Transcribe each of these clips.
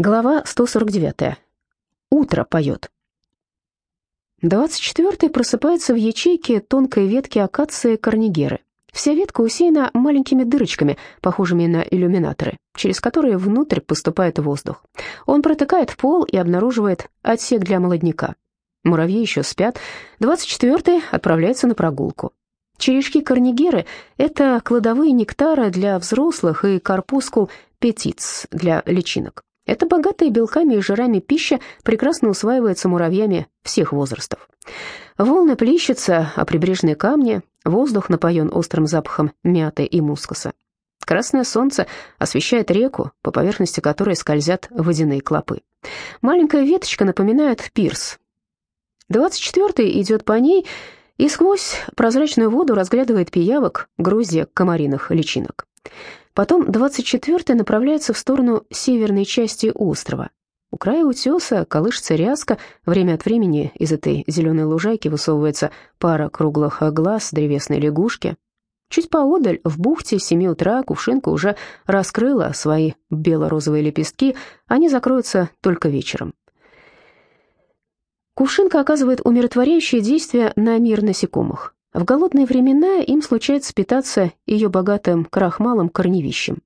Глава 149. Утро поет. 24-й просыпается в ячейке тонкой ветки акации корнигеры. Вся ветка усеяна маленькими дырочками, похожими на иллюминаторы, через которые внутрь поступает воздух. Он протыкает пол и обнаруживает отсек для молодняка. Муравьи еще спят. 24-й отправляется на прогулку. Черешки корнигеры – это кладовые нектара для взрослых и корпускул петиц для личинок. Эта богатая белками и жирами пища прекрасно усваивается муравьями всех возрастов. Волны плещутся, а прибрежные камни, воздух напоен острым запахом мяты и мускуса. Красное солнце освещает реку, по поверхности которой скользят водяные клопы. Маленькая веточка напоминает пирс. Двадцать четвертый идет по ней и сквозь прозрачную воду разглядывает пиявок, грузья комариных личинок. Потом 24-й направляется в сторону северной части острова. У края утеса колышется ряска, время от времени из этой зеленой лужайки высовывается пара круглых глаз древесной лягушки. Чуть поодаль, в бухте, с 7 утра, кувшинка уже раскрыла свои бело-розовые лепестки, они закроются только вечером. Кувшинка оказывает умиротворяющее действие на мир насекомых. В голодные времена им случается питаться ее богатым крахмалом корневищем.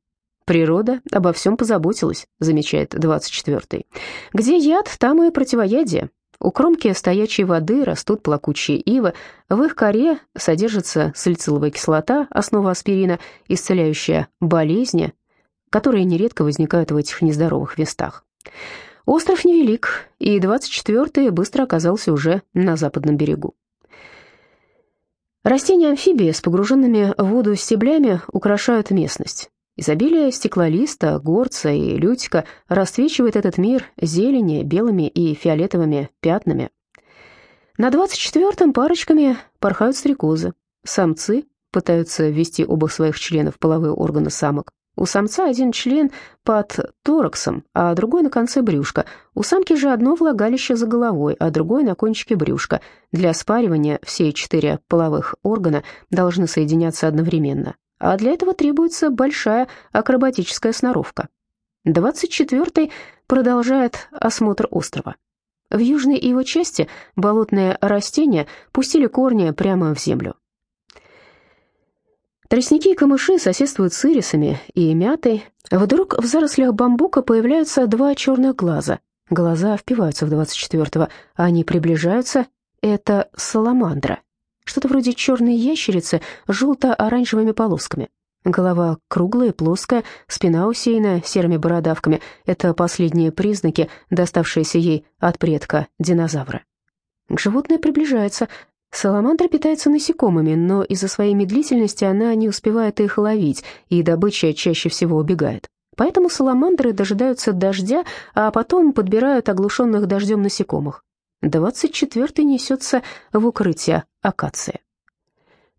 «Природа обо всем позаботилась», — замечает 24-й. «Где яд, там и противоядие. У кромки стоячей воды растут плакучие ивы, в их коре содержится сальциловая кислота, основа аспирина, исцеляющая болезни, которые нередко возникают в этих нездоровых местах. Остров невелик, и 24-й быстро оказался уже на западном берегу. Растения-амфибии с погруженными в воду стеблями украшают местность. Изобилие стеклолиста, горца и лютика расцвечивает этот мир зелени, белыми и фиолетовыми пятнами. На 24-м парочками порхают стрекозы. Самцы пытаются ввести оба своих членов в половые органы самок. У самца один член под тораксом, а другой на конце брюшка. У самки же одно влагалище за головой, а другое на кончике брюшка. Для спаривания все четыре половых органа должны соединяться одновременно, а для этого требуется большая акробатическая сноровка. 24-й продолжает осмотр острова. В южной его части болотные растения пустили корни прямо в землю. Тростники и камыши соседствуют с ирисами и мятой. Вдруг в зарослях бамбука появляются два черных глаза. Глаза впиваются в 24-го, а они приближаются. Это саламандра. Что-то вроде черной ящерицы с желто-оранжевыми полосками. Голова круглая, плоская, спина усеянная серыми бородавками. Это последние признаки, доставшиеся ей от предка динозавра. Животное приближается, Саламандра питается насекомыми, но из-за своей медлительности она не успевает их ловить, и добыча чаще всего убегает. Поэтому саламандры дожидаются дождя, а потом подбирают оглушенных дождем насекомых. Двадцать четвертый несется в укрытие акации.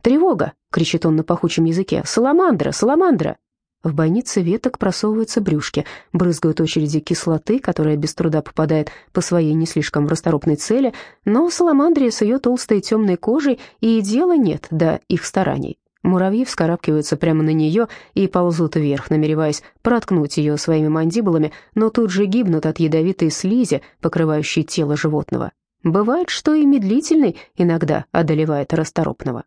«Тревога!» — кричит он на пахучем языке. «Саламандра! Саламандра!» В бойнице веток просовываются брюшки, брызгают очереди кислоты, которая без труда попадает по своей не слишком расторопной цели, но саламандре с ее толстой темной кожей и дела нет до их стараний. Муравьи вскарабкиваются прямо на нее и ползут вверх, намереваясь проткнуть ее своими мандибулами, но тут же гибнут от ядовитой слизи, покрывающей тело животного. Бывает, что и медлительный иногда одолевает расторопного.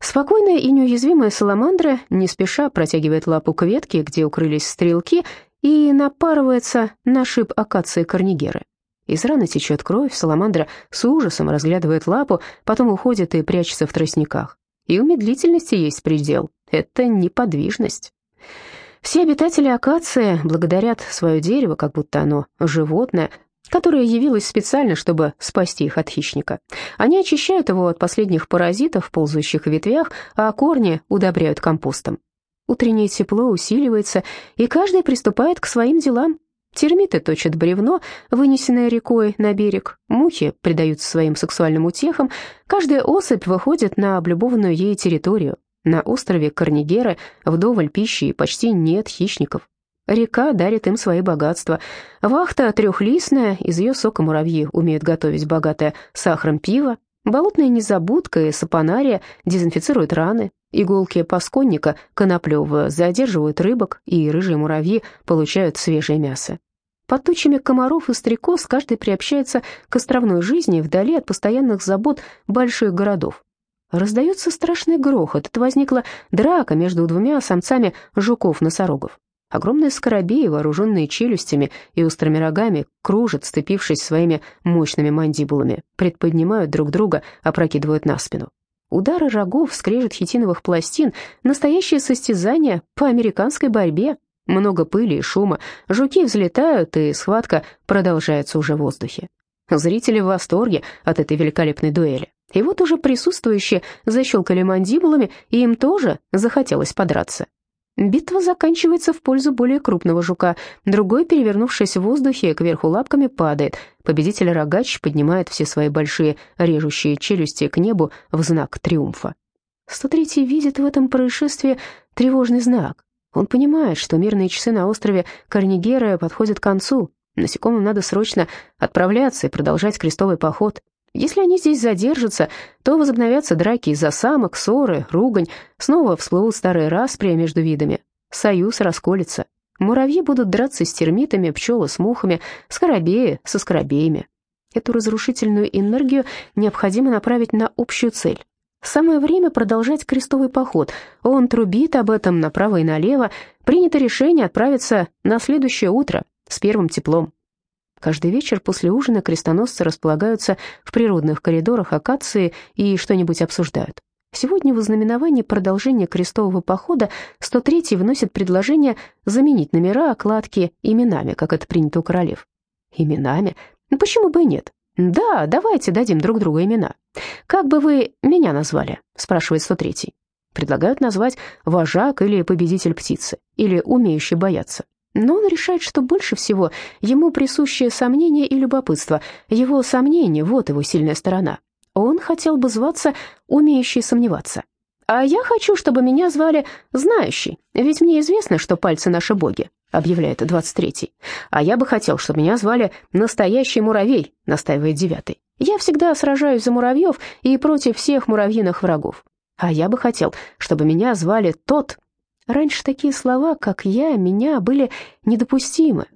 Спокойная и неуязвимая саламандра не спеша протягивает лапу к ветке, где укрылись стрелки, и напарывается на шип акации корнигеры. Из раны течет кровь, саламандра с ужасом разглядывает лапу, потом уходит и прячется в тростниках. И у медлительности есть предел — это неподвижность. Все обитатели акации благодарят свое дерево, как будто оно животное, которая явилась специально, чтобы спасти их от хищника. Они очищают его от последних паразитов, ползающих в ветвях, а корни удобряют компостом. Утреннее тепло усиливается, и каждый приступает к своим делам. Термиты точат бревно, вынесенное рекой на берег, мухи предаются своим сексуальным утехам, каждая особь выходит на облюбованную ей территорию. На острове Корнигеры вдоволь пищи почти нет хищников. Река дарит им свои богатства. Вахта трехлистная, из ее сока муравьи умеют готовить богатое сахаром пиво. Болотная незабудка и сапонария дезинфицируют раны. Иголки пасконника коноплевого задерживают рыбок, и рыжие муравьи получают свежее мясо. Под тучами комаров и стрекоз каждый приобщается к островной жизни вдали от постоянных забот больших городов. Раздается страшный грохот. Это возникла драка между двумя самцами жуков-носорогов. Огромные скоробеи, вооруженные челюстями и острыми рогами, кружат, сцепившись своими мощными мандибулами, предподнимают друг друга, опрокидывают на спину. Удары рогов, скрежет хитиновых пластин, настоящее состязание по американской борьбе. Много пыли и шума, жуки взлетают, и схватка продолжается уже в воздухе. Зрители в восторге от этой великолепной дуэли. И вот уже присутствующие защелкали мандибулами, и им тоже захотелось подраться. Битва заканчивается в пользу более крупного жука. Другой, перевернувшись в воздухе, кверху лапками падает. Победитель рогач поднимает все свои большие режущие челюсти к небу в знак триумфа. 103-й видит в этом происшествии тревожный знак. Он понимает, что мирные часы на острове Корнигера подходят к концу. Насекомым надо срочно отправляться и продолжать крестовый поход. Если они здесь задержатся, то возобновятся драки из-за самок, ссоры, ругань, снова всплывут старые распри между видами. Союз расколется. Муравьи будут драться с термитами, пчелы с мухами, скоробеи со скоробеями. Эту разрушительную энергию необходимо направить на общую цель. Самое время продолжать крестовый поход. Он трубит об этом направо и налево. Принято решение отправиться на следующее утро с первым теплом. Каждый вечер после ужина крестоносцы располагаются в природных коридорах акации и что-нибудь обсуждают. Сегодня в ознаменовании продолжения крестового похода 103-й вносит предложение заменить номера, окладки именами, как это принято у королев. Именами? Ну почему бы и нет? Да, давайте дадим друг другу имена. Как бы вы меня назвали? спрашивает 103-й. Предлагают назвать вожак или победитель птицы, или умеющий бояться. Но он решает, что больше всего ему присущее сомнение и любопытство. Его сомнение — вот его сильная сторона. Он хотел бы зваться «умеющий сомневаться». «А я хочу, чтобы меня звали «знающий», ведь мне известно, что пальцы наши боги», — объявляет двадцать третий. «А я бы хотел, чтобы меня звали «настоящий муравей», — настаивает девятый. «Я всегда сражаюсь за муравьев и против всех муравьиных врагов. А я бы хотел, чтобы меня звали «тот», Раньше такие слова, как «я», «меня» были недопустимы.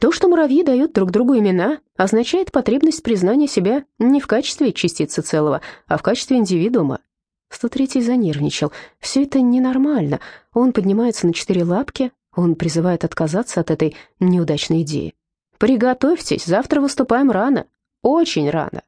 То, что муравьи дают друг другу имена, означает потребность признания себя не в качестве частицы целого, а в качестве индивидуума. 103-й занервничал. Все это ненормально. Он поднимается на четыре лапки, он призывает отказаться от этой неудачной идеи. «Приготовьтесь, завтра выступаем рано, очень рано».